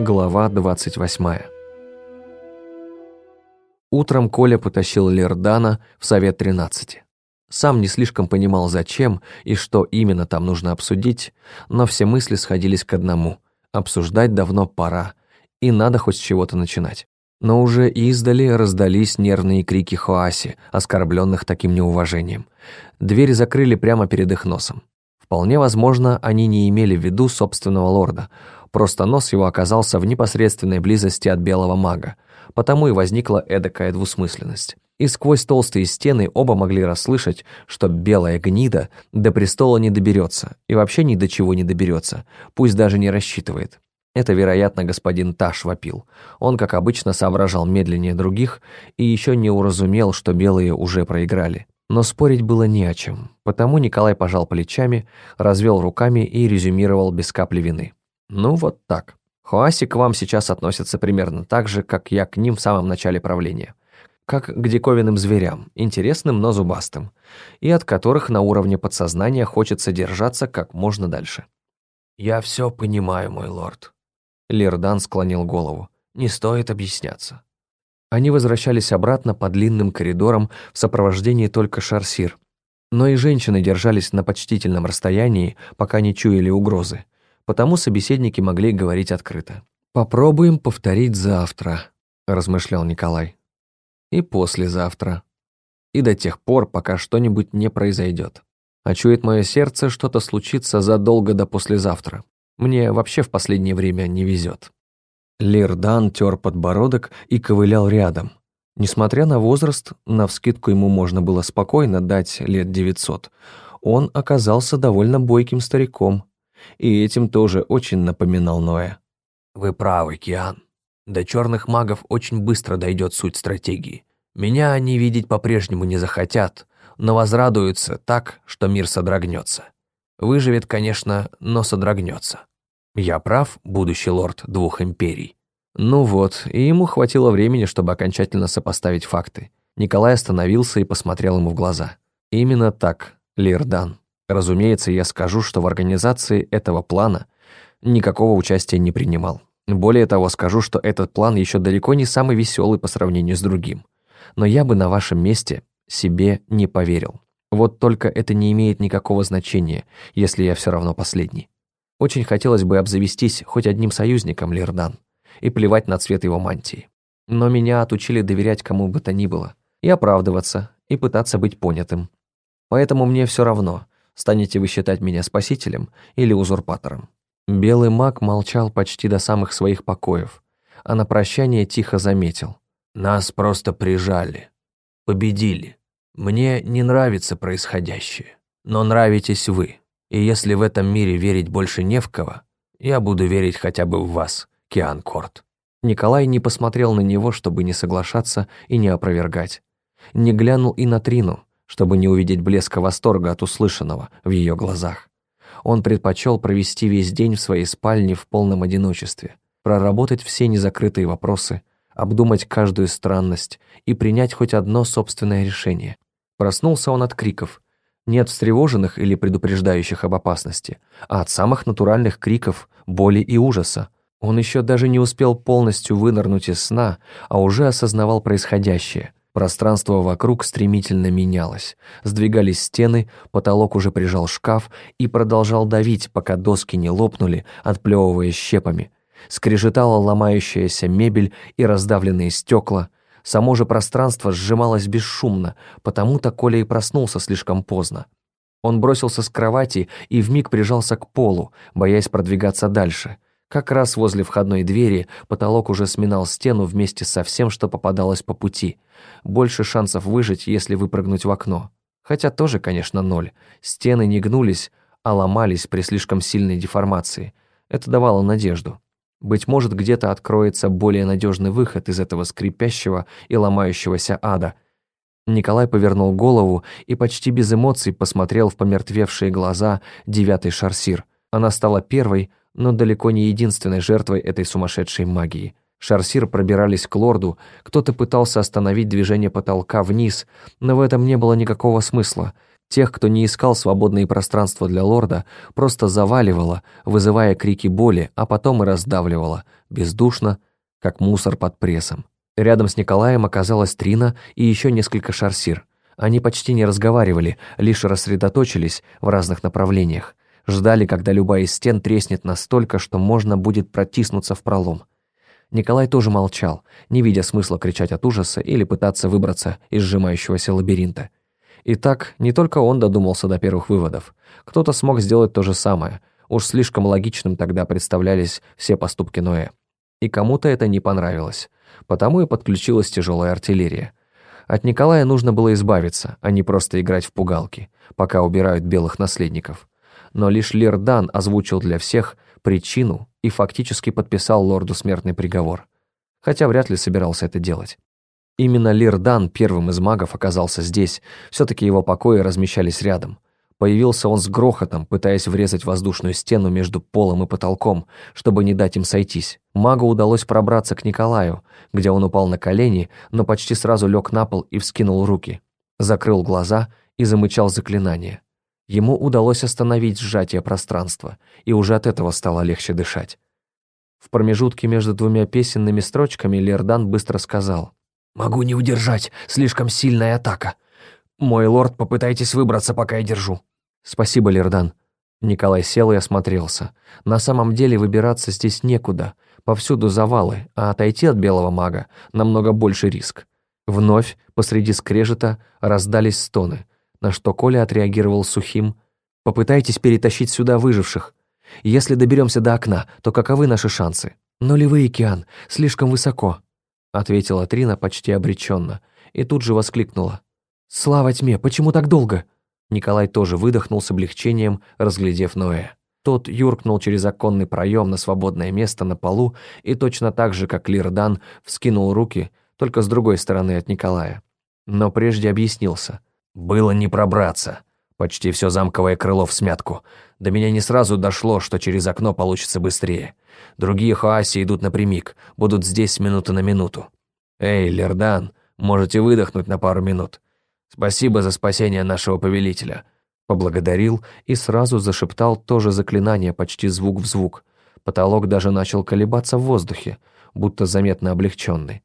Глава 28. Утром Коля потащил Лердана в Совет 13. Сам не слишком понимал, зачем и что именно там нужно обсудить, но все мысли сходились к одному – обсуждать давно пора, и надо хоть с чего-то начинать. Но уже издали раздались нервные крики Хоаси, оскорбленных таким неуважением. Двери закрыли прямо перед их носом. Вполне возможно, они не имели в виду собственного лорда – просто нос его оказался в непосредственной близости от белого мага, потому и возникла эдакая двусмысленность. И сквозь толстые стены оба могли расслышать, что белая гнида до престола не доберется и вообще ни до чего не доберется, пусть даже не рассчитывает. Это, вероятно, господин Таш вопил. Он, как обычно, соображал медленнее других и еще не уразумел, что белые уже проиграли. Но спорить было не о чем, потому Николай пожал плечами, развел руками и резюмировал без капли вины. Ну вот так. Хуаси к вам сейчас относятся примерно так же, как я к ним в самом начале правления. Как к диковинным зверям, интересным, но зубастым, и от которых на уровне подсознания хочется держаться как можно дальше. «Я все понимаю, мой лорд», — Лирдан склонил голову. «Не стоит объясняться». Они возвращались обратно по длинным коридорам в сопровождении только шарсир. Но и женщины держались на почтительном расстоянии, пока не чуяли угрозы потому собеседники могли говорить открыто. «Попробуем повторить завтра», — размышлял Николай. «И послезавтра. И до тех пор, пока что-нибудь не произойдет. А чует мое сердце, что-то случится задолго до послезавтра. Мне вообще в последнее время не везет». Лирдан тер подбородок и ковылял рядом. Несмотря на возраст, навскидку ему можно было спокойно дать лет девятьсот. Он оказался довольно бойким стариком, и этим тоже очень напоминал Ноя. «Вы правы, Киан. До черных магов очень быстро дойдет суть стратегии. Меня они видеть по-прежнему не захотят, но возрадуются так, что мир содрогнется. Выживет, конечно, но содрогнется. Я прав, будущий лорд двух империй?» Ну вот, и ему хватило времени, чтобы окончательно сопоставить факты. Николай остановился и посмотрел ему в глаза. «Именно так, Лирдан. Разумеется, я скажу, что в организации этого плана никакого участия не принимал. Более того, скажу, что этот план еще далеко не самый веселый по сравнению с другим. Но я бы на вашем месте себе не поверил. Вот только это не имеет никакого значения, если я все равно последний. Очень хотелось бы обзавестись хоть одним союзником, Лирдан, и плевать на цвет его мантии. Но меня отучили доверять кому бы то ни было, и оправдываться, и пытаться быть понятым. Поэтому мне все равно, Станете вы считать меня спасителем или узурпатором?» Белый маг молчал почти до самых своих покоев, а на прощание тихо заметил. «Нас просто прижали. Победили. Мне не нравится происходящее, но нравитесь вы. И если в этом мире верить больше не в кого, я буду верить хотя бы в вас, Киан Корт». Николай не посмотрел на него, чтобы не соглашаться и не опровергать. Не глянул и на Трину, чтобы не увидеть блеска восторга от услышанного в ее глазах. Он предпочел провести весь день в своей спальне в полном одиночестве, проработать все незакрытые вопросы, обдумать каждую странность и принять хоть одно собственное решение. Проснулся он от криков, не от встревоженных или предупреждающих об опасности, а от самых натуральных криков, боли и ужаса. Он еще даже не успел полностью вынырнуть из сна, а уже осознавал происходящее – Пространство вокруг стремительно менялось. Сдвигались стены, потолок уже прижал шкаф и продолжал давить, пока доски не лопнули, отплевывая щепами. Скрежетала ломающаяся мебель и раздавленные стекла. Само же пространство сжималось бесшумно, потому-то Коля и проснулся слишком поздно. Он бросился с кровати и вмиг прижался к полу, боясь продвигаться дальше — как раз возле входной двери потолок уже сминал стену вместе со всем, что попадалось по пути. Больше шансов выжить, если выпрыгнуть в окно. Хотя тоже, конечно, ноль. Стены не гнулись, а ломались при слишком сильной деформации. Это давало надежду. Быть может, где-то откроется более надежный выход из этого скрипящего и ломающегося ада. Николай повернул голову и почти без эмоций посмотрел в помертвевшие глаза девятый шарсир. Она стала первой, но далеко не единственной жертвой этой сумасшедшей магии. Шарсир пробирались к лорду, кто-то пытался остановить движение потолка вниз, но в этом не было никакого смысла. Тех, кто не искал свободные пространства для лорда, просто заваливало, вызывая крики боли, а потом и раздавливало, бездушно, как мусор под прессом. Рядом с Николаем оказалась Трина и еще несколько шарсир. Они почти не разговаривали, лишь рассредоточились в разных направлениях. Ждали, когда любая из стен треснет настолько, что можно будет протиснуться в пролом. Николай тоже молчал, не видя смысла кричать от ужаса или пытаться выбраться из сжимающегося лабиринта. И так не только он додумался до первых выводов. Кто-то смог сделать то же самое. Уж слишком логичным тогда представлялись все поступки Ноэ. И кому-то это не понравилось. Потому и подключилась тяжелая артиллерия. От Николая нужно было избавиться, а не просто играть в пугалки, пока убирают белых наследников. Но лишь Лирдан озвучил для всех причину и фактически подписал лорду смертный приговор. Хотя вряд ли собирался это делать. Именно Лирдан первым из магов оказался здесь, все-таки его покои размещались рядом. Появился он с грохотом, пытаясь врезать воздушную стену между полом и потолком, чтобы не дать им сойтись. Магу удалось пробраться к Николаю, где он упал на колени, но почти сразу лег на пол и вскинул руки. Закрыл глаза и замычал заклинание. Ему удалось остановить сжатие пространства, и уже от этого стало легче дышать. В промежутке между двумя песенными строчками Лердан быстро сказал «Могу не удержать, слишком сильная атака. Мой лорд, попытайтесь выбраться, пока я держу». «Спасибо, Лердан». Николай сел и осмотрелся. На самом деле выбираться здесь некуда, повсюду завалы, а отойти от белого мага намного больше риск. Вновь посреди скрежета раздались стоны – на что Коля отреагировал сухим. «Попытайтесь перетащить сюда выживших. Если доберемся до окна, то каковы наши шансы?» «Нулевые, Киан, слишком высоко», — ответила Трина почти обреченно, и тут же воскликнула. «Слава тьме, почему так долго?» Николай тоже выдохнул с облегчением, разглядев Ноэ. Тот юркнул через оконный проем на свободное место на полу и точно так же, как Лирдан, вскинул руки, только с другой стороны от Николая. Но прежде объяснился. Было не пробраться. Почти все замковое крыло в смятку. До меня не сразу дошло, что через окно получится быстрее. Другие хааси идут напрямик, будут здесь минуты на минуту. Эй, Лердан, можете выдохнуть на пару минут. Спасибо за спасение нашего повелителя. Поблагодарил и сразу зашептал тоже заклинание, почти звук в звук. Потолок даже начал колебаться в воздухе, будто заметно облегченный.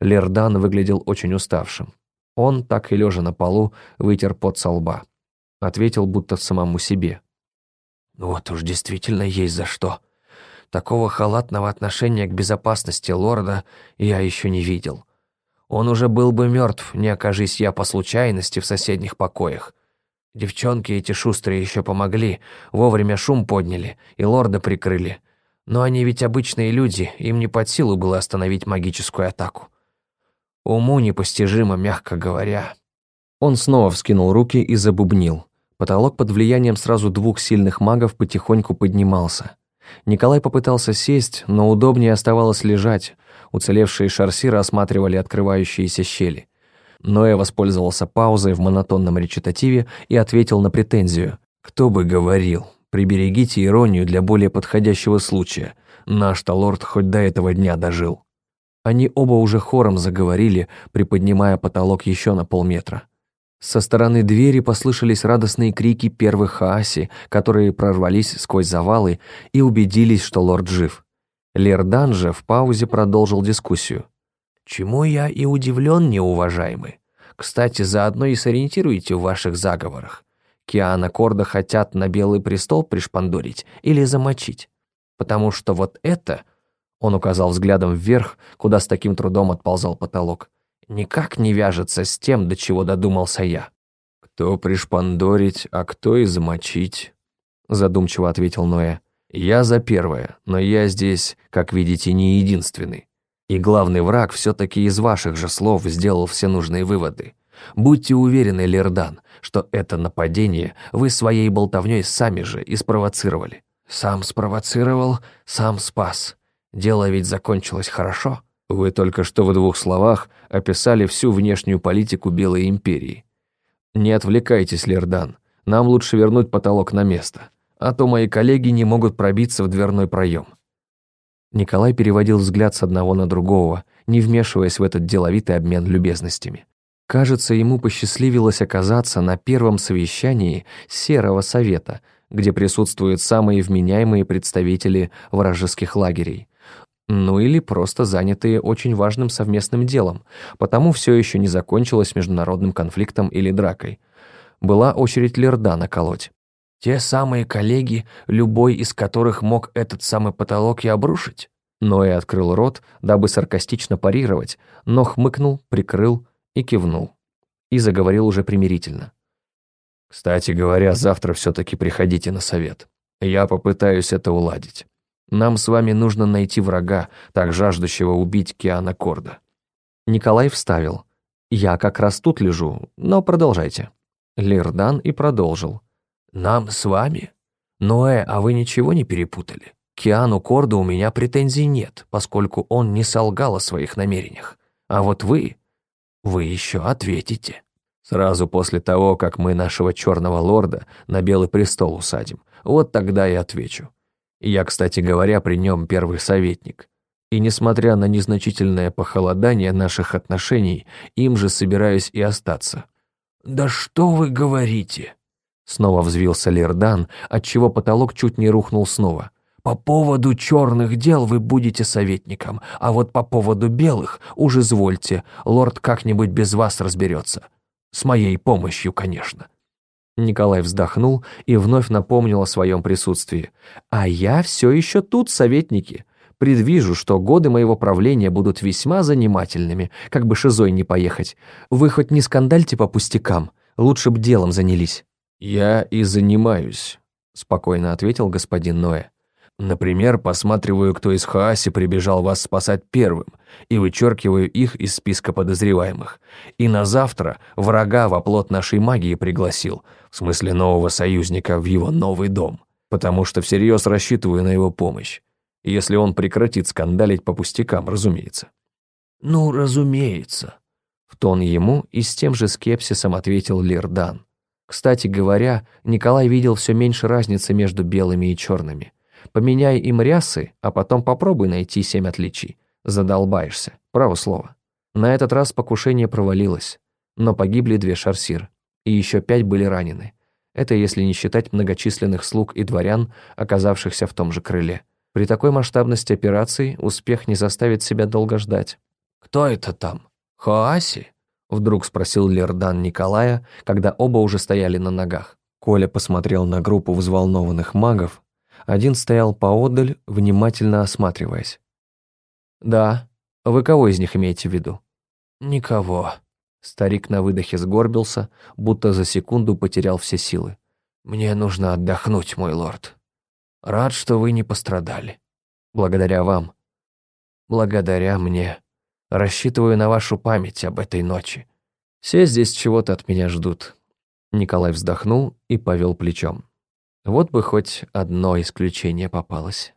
Лердан выглядел очень уставшим. Он, так и лежа на полу, вытер пот со лба. Ответил будто самому себе. «Вот уж действительно есть за что. Такого халатного отношения к безопасности лорда я еще не видел. Он уже был бы мертв, не окажись я по случайности в соседних покоях. Девчонки эти шустрые еще помогли, вовремя шум подняли и лорда прикрыли. Но они ведь обычные люди, им не под силу было остановить магическую атаку. Уму непостижимо, мягко говоря. Он снова вскинул руки и забубнил. Потолок под влиянием сразу двух сильных магов потихоньку поднимался. Николай попытался сесть, но удобнее оставалось лежать. Уцелевшие шарсиры осматривали открывающиеся щели. Ноэ воспользовался паузой в монотонном речитативе и ответил на претензию. «Кто бы говорил, приберегите иронию для более подходящего случая. Наш-то лорд хоть до этого дня дожил». Они оба уже хором заговорили, приподнимая потолок еще на полметра. Со стороны двери послышались радостные крики первых хааси, которые прорвались сквозь завалы и убедились, что лорд жив. Лердан же в паузе продолжил дискуссию. «Чему я и удивлен, неуважаемый. Кстати, заодно и сориентируйте в ваших заговорах. Киана Корда хотят на Белый престол пришпандорить или замочить. Потому что вот это он указал взглядом вверх, куда с таким трудом отползал потолок. «Никак не вяжется с тем, до чего додумался я». «Кто пришпандорить, а кто и замочить», — задумчиво ответил Ноэ. «Я за первое, но я здесь, как видите, не единственный. И главный враг все-таки из ваших же слов сделал все нужные выводы. Будьте уверены, Лердан, что это нападение вы своей болтовней сами же и спровоцировали. Сам спровоцировал, сам спас. Дело ведь закончилось хорошо. Вы только что в двух словах описали всю внешнюю политику Белой империи. Не отвлекайтесь, Лердан. Нам лучше вернуть потолок на место, а то мои коллеги не могут пробиться в дверной проем. Николай переводил взгляд с одного на другого, не вмешиваясь в этот деловитый обмен любезностями. Кажется, ему посчастливилось оказаться на первом совещании Серого Совета, где присутствуют самые вменяемые представители вражеских лагерей. Ну или просто занятые очень важным совместным делом, потому все еще не закончилось международным конфликтом или дракой. Была очередь Лердана колоть. Те самые коллеги, любой из которых мог этот самый потолок и обрушить? Ноэ открыл рот, дабы саркастично парировать, но хмыкнул, прикрыл и кивнул. И заговорил уже примирительно. «Кстати говоря, завтра все-таки приходите на совет. Я попытаюсь это уладить. Нам с вами нужно найти врага, так жаждущего убить Киана Корда». Николай вставил. «Я как раз тут лежу, но продолжайте». Лирдан и продолжил. «Нам с вами? Ноэ, а вы ничего не перепутали? Киану Корду у меня претензий нет, поскольку он не солгал о своих намерениях. А вот вы, вы еще ответите. Сразу после того, как мы нашего черного лорда на Белый престол усадим, вот тогда и отвечу. Я, кстати говоря, при нем первый советник. И несмотря на незначительное похолодание наших отношений, им же собираюсь и остаться. «Да что вы говорите?» Снова взвился Лердан, отчего потолок чуть не рухнул снова. По поводу черных дел вы будете советником, а вот по поводу белых уж извольте, лорд как-нибудь без вас разберется. С моей помощью, конечно». Николай вздохнул и вновь напомнил о своем присутствии. «А я все еще тут, советники. Предвижу, что годы моего правления будут весьма занимательными, как бы шизой не поехать. Вы хоть не скандальте по пустякам, лучше б делом занялись». «Я и занимаюсь», — спокойно ответил господин Ноэ. Например, посматриваю, кто из Хааси прибежал вас спасать первым, и вычеркиваю их из списка подозреваемых. И на завтра врага во плот нашей магии пригласил, в смысле нового союзника, в его новый дом, потому что всерьез рассчитываю на его помощь, если он прекратит скандалить по пустякам, разумеется». «Ну, разумеется», — в тон ему и с тем же скепсисом ответил Лирдан. Кстати говоря, Николай видел все меньше разницы между белыми и черными — Поменяй им рясы, а потом попробуй найти семь отличий. Задолбаешься, право слово. На этот раз покушение провалилось, но погибли две шарсир, и еще пять были ранены. Это если не считать многочисленных слуг и дворян, оказавшихся в том же крыле. При такой масштабности операции успех не заставит себя долго ждать. «Кто это там? Хоаси?» Вдруг спросил Лердан Николая, когда оба уже стояли на ногах. Коля посмотрел на группу взволнованных магов, один стоял поодаль, внимательно осматриваясь. «Да, вы кого из них имеете в виду?» «Никого». Старик на выдохе сгорбился, будто за секунду потерял все силы. «Мне нужно отдохнуть, мой лорд. Рад, что вы не пострадали. Благодаря вам. Благодаря мне. Рассчитываю на вашу память об этой ночи. Все здесь чего-то от меня ждут». Николай вздохнул и повел плечом. Вот бы хоть одно исключение попалось.